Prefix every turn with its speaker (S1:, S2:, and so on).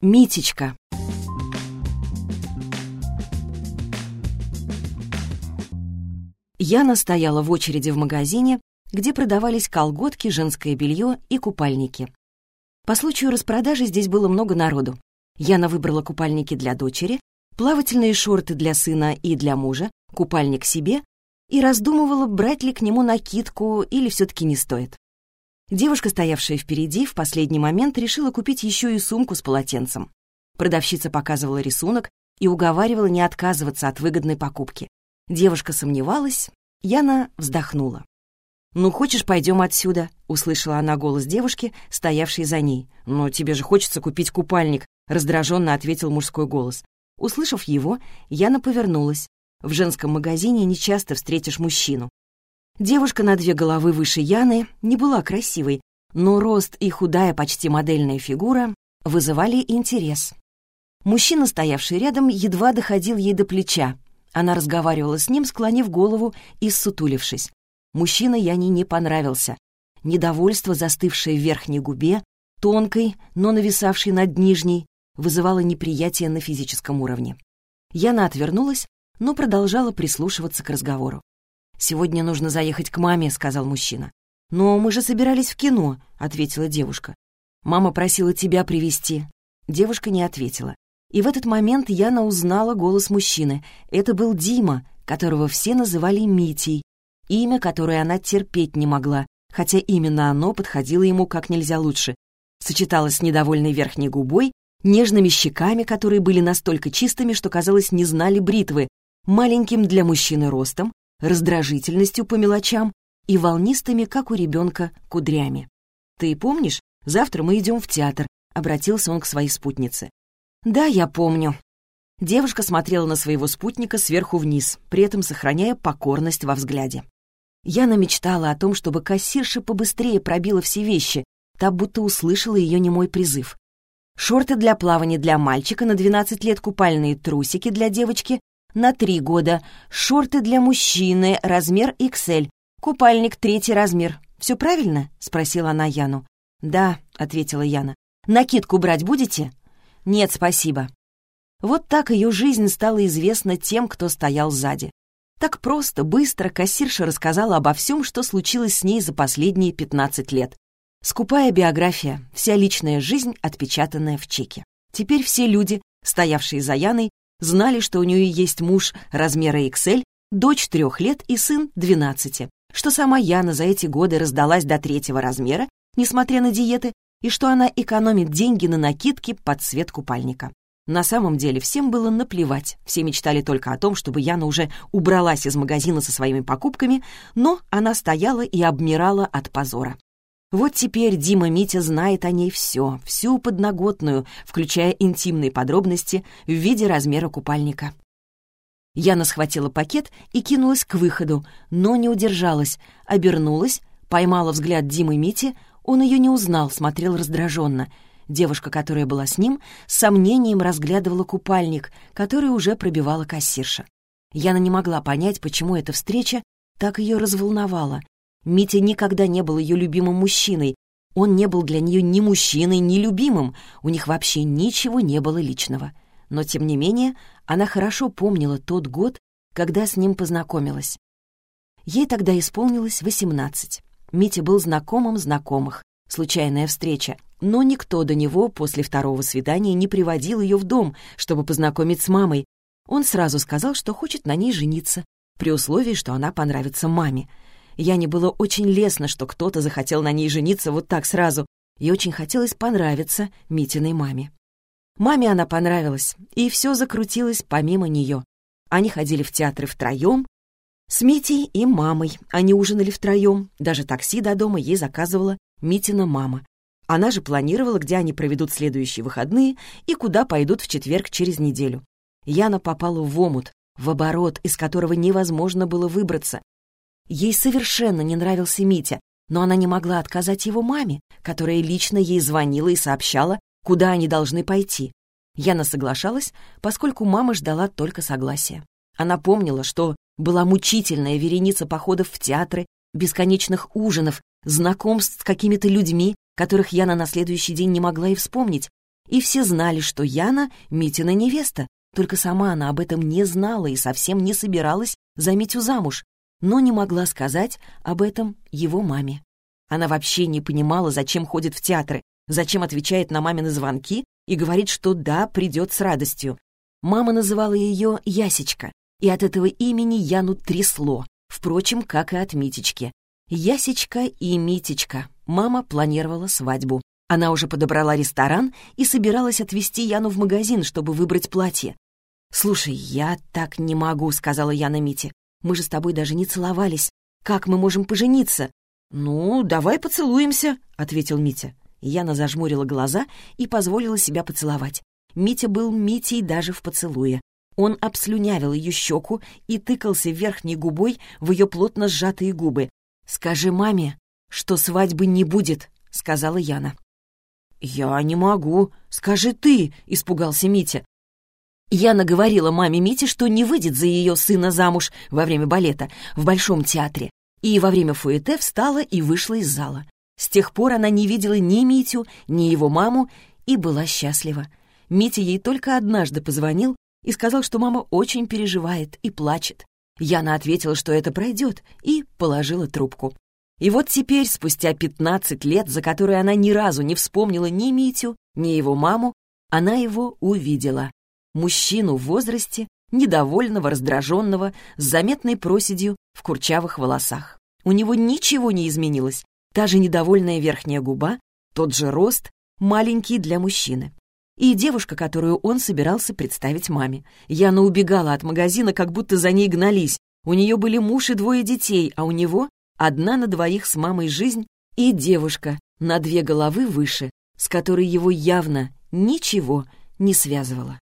S1: Митечка. Яна стояла в очереди в магазине, где продавались колготки, женское белье и купальники. По случаю распродажи здесь было много народу. Яна выбрала купальники для дочери, плавательные шорты для сына и для мужа, купальник себе и раздумывала, брать ли к нему накидку или все-таки не стоит. Девушка, стоявшая впереди, в последний момент решила купить еще и сумку с полотенцем. Продавщица показывала рисунок и уговаривала не отказываться от выгодной покупки. Девушка сомневалась, Яна вздохнула. «Ну, хочешь, пойдем отсюда?» — услышала она голос девушки, стоявшей за ней. «Но тебе же хочется купить купальник», — раздраженно ответил мужской голос. Услышав его, Яна повернулась. В женском магазине нечасто встретишь мужчину. Девушка на две головы выше Яны не была красивой, но рост и худая почти модельная фигура вызывали интерес. Мужчина, стоявший рядом, едва доходил ей до плеча. Она разговаривала с ним, склонив голову и ссутулившись. Мужчина Яне не понравился. Недовольство, застывшее в верхней губе, тонкой, но нависавшей над нижней, вызывало неприятие на физическом уровне. Яна отвернулась, но продолжала прислушиваться к разговору. «Сегодня нужно заехать к маме», — сказал мужчина. «Но мы же собирались в кино», — ответила девушка. «Мама просила тебя привести. Девушка не ответила. И в этот момент Яна узнала голос мужчины. Это был Дима, которого все называли Митей. Имя, которое она терпеть не могла, хотя именно оно подходило ему как нельзя лучше. Сочеталось с недовольной верхней губой, нежными щеками, которые были настолько чистыми, что, казалось, не знали бритвы, маленьким для мужчины ростом, раздражительностью по мелочам и волнистыми, как у ребенка, кудрями. «Ты помнишь, завтра мы идем в театр», — обратился он к своей спутнице. «Да, я помню». Девушка смотрела на своего спутника сверху вниз, при этом сохраняя покорность во взгляде. Яна мечтала о том, чтобы кассирша побыстрее пробила все вещи, так будто услышала ее немой призыв. Шорты для плавания для мальчика на 12 лет, купальные трусики для девочки на три года, шорты для мужчины, размер XL, купальник третий размер. Все правильно?» — спросила она Яну. «Да», — ответила Яна. «Накидку брать будете?» «Нет, спасибо». Вот так ее жизнь стала известна тем, кто стоял сзади. Так просто, быстро кассирша рассказала обо всем, что случилось с ней за последние 15 лет. Скупая биография, вся личная жизнь, отпечатанная в чеке. Теперь все люди, стоявшие за Яной, знали, что у нее есть муж размера XL, дочь трех лет и сын двенадцати, что сама Яна за эти годы раздалась до третьего размера, несмотря на диеты, и что она экономит деньги на накидки под цвет купальника. На самом деле всем было наплевать, все мечтали только о том, чтобы Яна уже убралась из магазина со своими покупками, но она стояла и обмирала от позора. Вот теперь Дима Митя знает о ней все, всю подноготную, включая интимные подробности в виде размера купальника. Яна схватила пакет и кинулась к выходу, но не удержалась, обернулась, поймала взгляд Димы Мити, он ее не узнал, смотрел раздраженно. Девушка, которая была с ним, с сомнением разглядывала купальник, который уже пробивала кассирша. Яна не могла понять, почему эта встреча так ее разволновала, Митя никогда не был ее любимым мужчиной. Он не был для нее ни мужчиной, ни любимым. У них вообще ничего не было личного. Но, тем не менее, она хорошо помнила тот год, когда с ним познакомилась. Ей тогда исполнилось восемнадцать. Митя был знакомым знакомых. Случайная встреча. Но никто до него после второго свидания не приводил ее в дом, чтобы познакомить с мамой. Он сразу сказал, что хочет на ней жениться, при условии, что она понравится маме. Яне было очень лестно, что кто-то захотел на ней жениться вот так сразу, и очень хотелось понравиться Митиной маме. Маме она понравилась, и все закрутилось помимо нее. Они ходили в театры втроем, с Митей и мамой. Они ужинали втроем, даже такси до дома ей заказывала Митина мама. Она же планировала, где они проведут следующие выходные и куда пойдут в четверг через неделю. Яна попала в омут, в оборот, из которого невозможно было выбраться. Ей совершенно не нравился Митя, но она не могла отказать его маме, которая лично ей звонила и сообщала, куда они должны пойти. Яна соглашалась, поскольку мама ждала только согласия. Она помнила, что была мучительная вереница походов в театры, бесконечных ужинов, знакомств с какими-то людьми, которых Яна на следующий день не могла и вспомнить, и все знали, что Яна — Митина невеста, только сама она об этом не знала и совсем не собиралась за Митю замуж, но не могла сказать об этом его маме. Она вообще не понимала, зачем ходит в театры, зачем отвечает на мамины звонки и говорит, что да, придет с радостью. Мама называла ее Ясечка, и от этого имени Яну трясло, впрочем, как и от Митечки. Ясечка и Митечка. Мама планировала свадьбу. Она уже подобрала ресторан и собиралась отвезти Яну в магазин, чтобы выбрать платье. «Слушай, я так не могу», — сказала Яна Мите. «Мы же с тобой даже не целовались. Как мы можем пожениться?» «Ну, давай поцелуемся», — ответил Митя. Яна зажмурила глаза и позволила себя поцеловать. Митя был Митей даже в поцелуе. Он обслюнявил ее щеку и тыкался верхней губой в ее плотно сжатые губы. «Скажи маме, что свадьбы не будет», — сказала Яна. «Я не могу. Скажи ты», — испугался Митя. Яна говорила маме Мите, что не выйдет за ее сына замуж во время балета в Большом театре, и во время фуэте встала и вышла из зала. С тех пор она не видела ни Митю, ни его маму и была счастлива. Митя ей только однажды позвонил и сказал, что мама очень переживает и плачет. Яна ответила, что это пройдет, и положила трубку. И вот теперь, спустя 15 лет, за которые она ни разу не вспомнила ни Митю, ни его маму, она его увидела. Мужчину в возрасте, недовольного, раздраженного, с заметной проседью в курчавых волосах. У него ничего не изменилось. Та же недовольная верхняя губа, тот же рост, маленький для мужчины. И девушка, которую он собирался представить маме. Яна убегала от магазина, как будто за ней гнались. У нее были муж и двое детей, а у него одна на двоих с мамой жизнь и девушка на две головы выше, с которой его явно ничего не связывало.